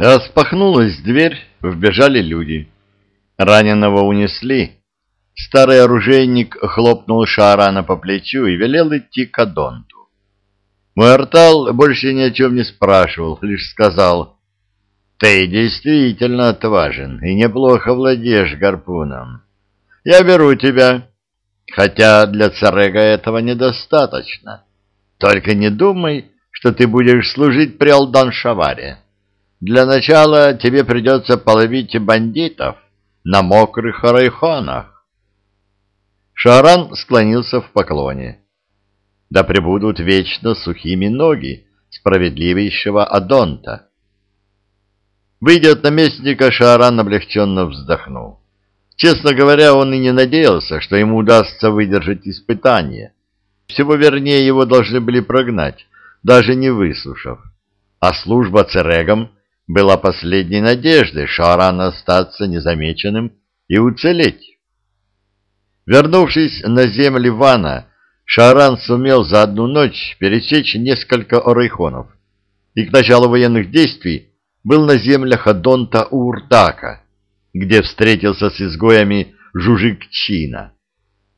Распахнулась дверь, вбежали люди. Раненого унесли. Старый оружейник хлопнул Шаарана по плечу и велел идти к Адонту. Муэртал больше ни о чем не спрашивал, лишь сказал, «Ты действительно отважен и неплохо владеешь гарпуном. Я беру тебя, хотя для царега этого недостаточно. Только не думай, что ты будешь служить при Алдан-Шаваре. Для начала тебе придется половить бандитов на мокрых райхонах. Шаран склонился в поклоне. Да пребудут вечно сухими ноги справедливейшего Адонта. Выйдя от наместника, Шааран облегченно вздохнул. Честно говоря, он и не надеялся, что ему удастся выдержать испытание. Всего вернее, его должны были прогнать, даже не выслушав. А служба церегом была последней надеждой Шаарана остаться незамеченным и уцелеть. Вернувшись на земли Вана, Шааран сумел за одну ночь пересечь несколько орайхонов и к началу военных действий был на землях Адонта Уртака, где встретился с изгоями Жужикчина.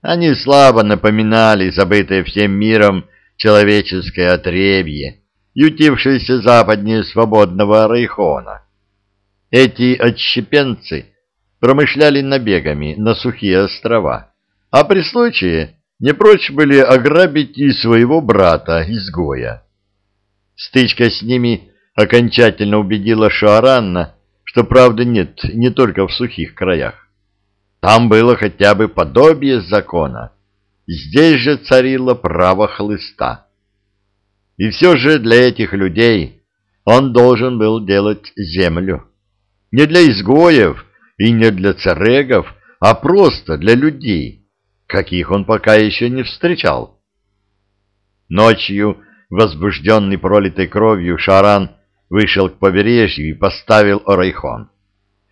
Они слабо напоминали забытое всем миром человеческое отребье, ютившееся западнее свободного Райхона. Эти отщепенцы промышляли набегами на сухие острова, а при случае не прочь были ограбить и своего брата-изгоя. Стычка с ними окончательно убедила Шуаранна, что правды нет не только в сухих краях. Там было хотя бы подобие закона. Здесь же царило право хлыста. И все же для этих людей он должен был делать землю. Не для изгоев и не для царегов, а просто для людей, каких он пока еще не встречал. Ночью, возбужденный пролитой кровью, Шаран вышел к побережью и поставил Орайхон.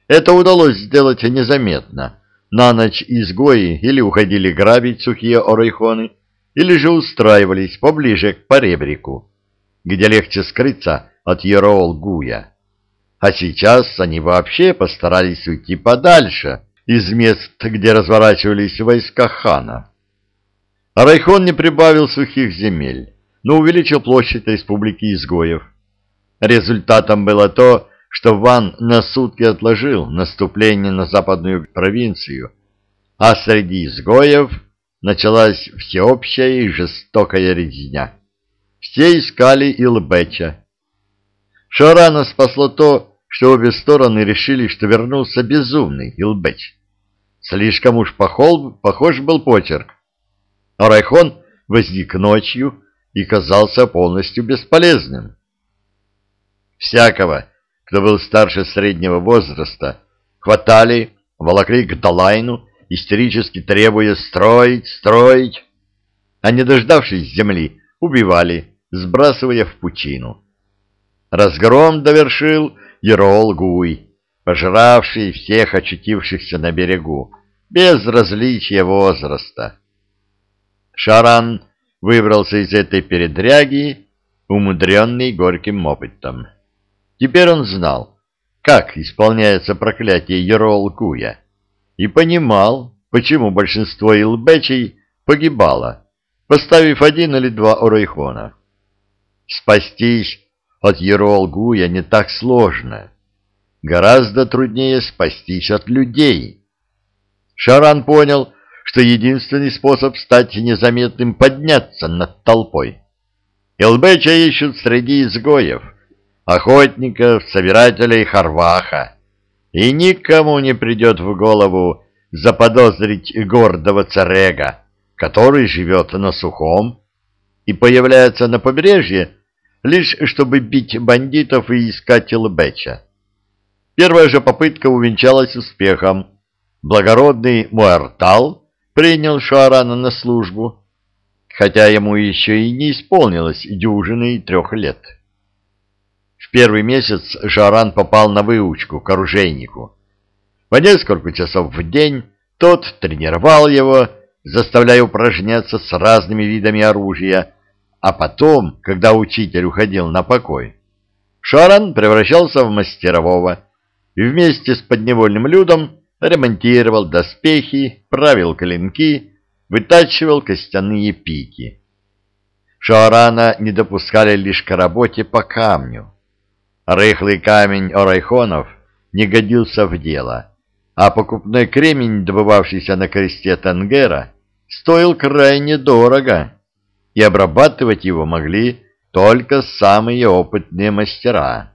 Это удалось сделать незаметно. На ночь изгои или уходили грабить сухие Орайхоны, или же устраивались поближе к поребрику, где легче скрыться от Ероол-Гуя. А сейчас они вообще постарались уйти подальше из мест, где разворачивались войска хана. А Райхон не прибавил сухих земель, но увеличил площадь республики изгоев. Результатом было то, что Ван на сутки отложил наступление на западную провинцию, а среди изгоев началась всеобщая и жестокая резня. Все искали Илбеча. Шарана спасло то, что обе стороны решили, что вернулся безумный Илбеч. Слишком уж похол, похож был почерк. Райхон возник ночью и казался полностью бесполезным. Всякого, кто был старше среднего возраста, хватали, волокли к Далайну, истерически требуя строить, строить, а не дождавшись земли, убивали, сбрасывая в пучину. Разгром довершил Ерол Гуй, пожравший всех очутившихся на берегу, без различия возраста. Шаран выбрался из этой передряги, умудренный горьким опытом. Теперь он знал, как исполняется проклятие Ерол-Куя, и понимал, почему большинство илбечей погибало, поставив один или два орайхона. Спастись от Ерол-Гуя не так сложно. Гораздо труднее спастись от людей. Шаран понял, что единственный способ стать незаметным — подняться над толпой. Илбеча ищут среди изгоев — охотников, собирателей Харваха, и никому не придет в голову заподозрить гордого царега, который живет на сухом и появляется на побережье, лишь чтобы бить бандитов и искать Илбеча. Первая же попытка увенчалась успехом. Благородный Муэртал принял Шуарана на службу, хотя ему еще и не исполнилось дюжины трех лет. В первый месяц Шаран попал на выучку к оружейнику. По несколько часов в день тот тренировал его, заставляя упражняться с разными видами оружия, а потом, когда учитель уходил на покой, Шаран превращался в мастерового и вместе с подневольным людом ремонтировал доспехи, правил клинки, вытачивал костяные пики. Шаарана не допускали лишь к работе по камню. Рыхлый камень орайхонов не годился в дело, а покупной кремень, добывавшийся на кресте Тангера, стоил крайне дорого, и обрабатывать его могли только самые опытные мастера.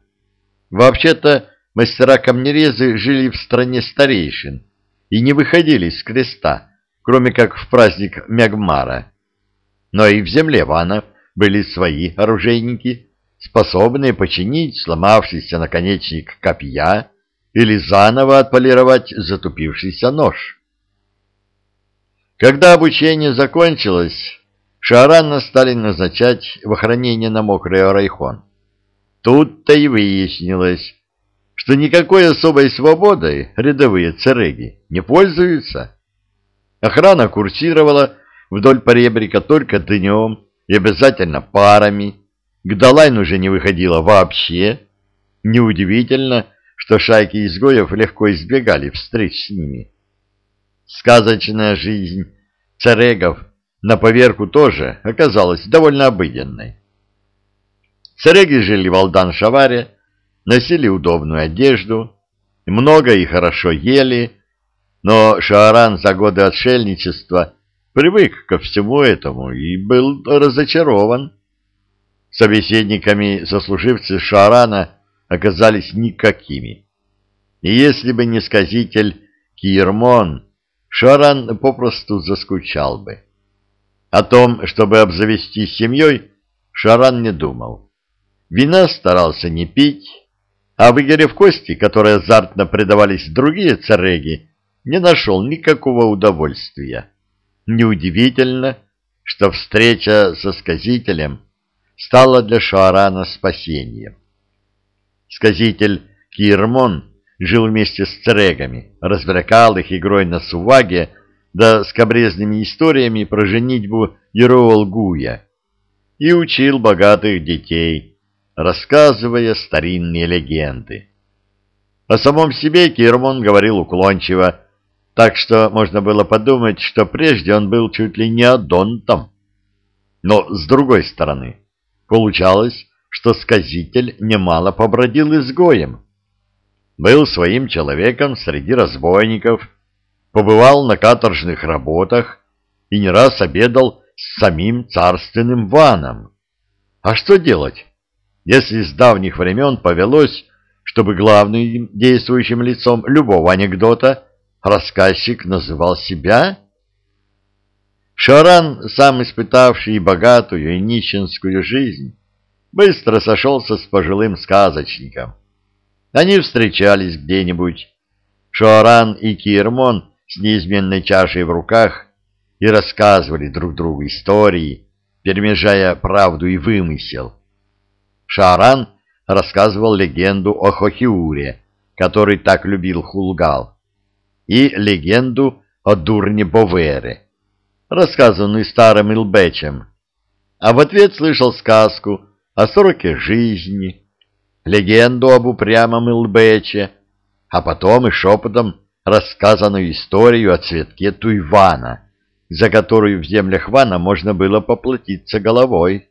Вообще-то мастера-камнерезы жили в стране старейшин и не выходили с креста, кроме как в праздник Мягмара. Но и в земле ванов были свои оружейники, способные починить сломавшийся наконечник копья или заново отполировать затупившийся нож. Когда обучение закончилось, Шаарана стали назначать в охранение на мокрый райхон. Тут-то и выяснилось, что никакой особой свободой рядовые цереги не пользуются. Охрана курсировала вдоль поребрика только днем и обязательно парами. Гдалайн уже не выходила вообще. Неудивительно, что шайки изгоев легко избегали встреч с ними. Сказочная жизнь царегов на поверку тоже оказалась довольно обыденной. Цареги жили в Алдан-Шаваре, носили удобную одежду, много и хорошо ели, но Шааран за годы отшельничества привык ко всему этому и был разочарован. Собеседниками сослуживцы Шаарана оказались никакими. И если бы не сказитель Кирмон, Шаран попросту заскучал бы. О том, чтобы обзавестись семьей, Шаран не думал. Вина старался не пить, а в игре в кости, которые азартно предавались другие цареги, не нашел никакого удовольствия. Неудивительно, что встреча со сказителем стала для Шаарана спасением. Сказитель Кирмон жил вместе с царегами, развлекал их игрой на суваге, да скобрезными историями про женитьбу Ероол-Гуя и учил богатых детей, рассказывая старинные легенды. О самом себе Кирмон говорил уклончиво, так что можно было подумать, что прежде он был чуть ли не адонтом. Но, с другой стороны, получалось, что сказитель немало побродил изгоем, был своим человеком среди разбойников, побывал на каторжных работах и не раз обедал с самим царственным ваном. А что делать, если с давних времен повелось, чтобы главным действующим лицом любого анекдота рассказчик называл себя? Шаран, сам испытавший богатую и нищенскую жизнь, быстро сошелся с пожилым сказочником — они встречались где-нибудь, Шоаран и Кирмон с неизменной чашей в руках, и рассказывали друг другу истории, перемежая правду и вымысел. Шааран рассказывал легенду о Хохиуре, который так любил Хулгал, и легенду о дурне Бовере, рассказанную старым Илбечем, а в ответ слышал сказку о сроке жизни, легенду об упрямом Илбече, а потом и шепотом рассказанную историю о цветке Туйвана, за которую в землях Вана можно было поплатиться головой.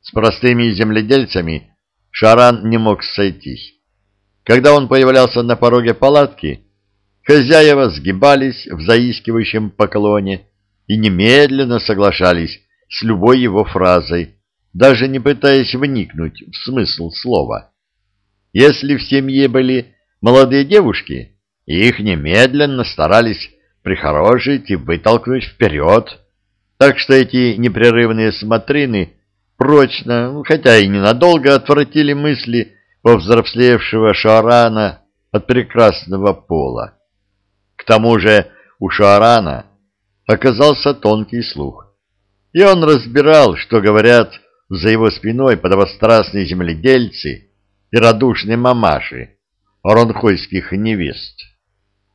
С простыми земледельцами Шаран не мог сойтись. Когда он появлялся на пороге палатки, хозяева сгибались в заискивающем поклоне и немедленно соглашались с любой его фразой, даже не пытаясь вникнуть в смысл слова. Если в семье были молодые девушки, их немедленно старались прихорошить и вытолкнуть вперед, так что эти непрерывные смотрины прочно, хотя и ненадолго, отвратили мысли повзрослевшего Шарана от прекрасного пола. К тому же у Шарана оказался тонкий слух, и он разбирал, что говорят за его спиной подобострастные земледельцы и радушные мамаши оронхойских невест.